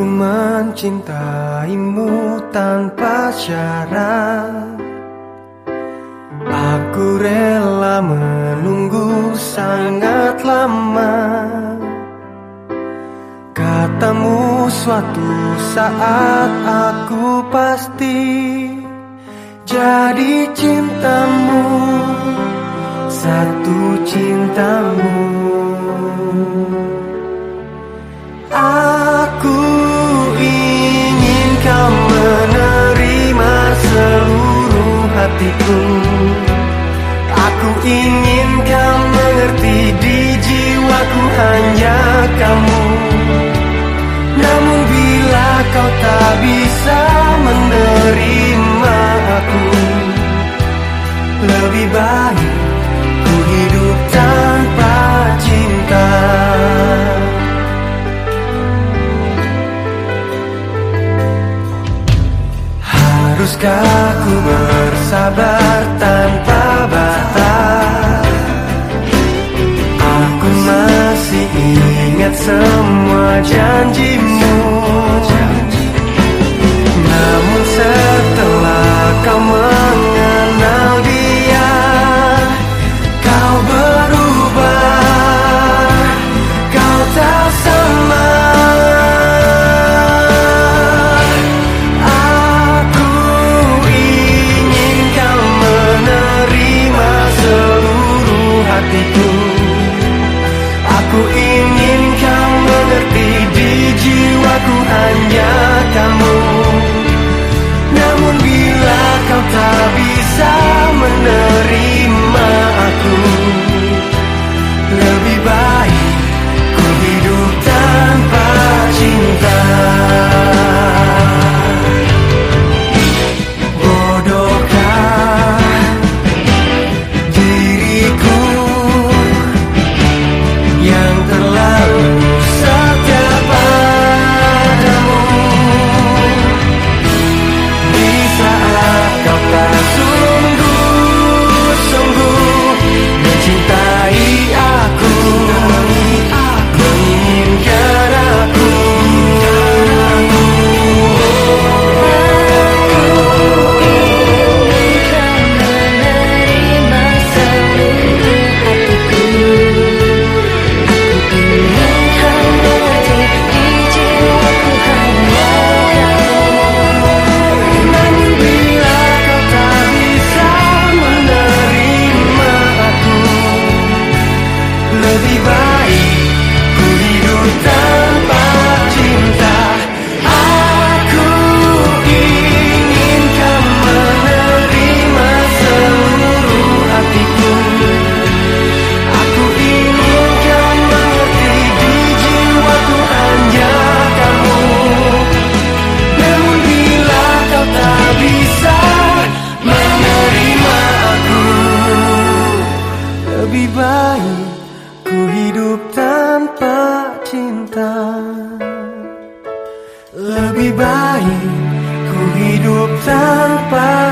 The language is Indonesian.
Ku mencintaimu tanpa syarat. Aku rela menunggu sangat lama. Katamu suatu saat aku pasti Jadi cintamu. Satu cintamu. Aku Haruskah ku bersabar tanpa batas? Aku masih ingat semua janjimu. Everybody. tanpa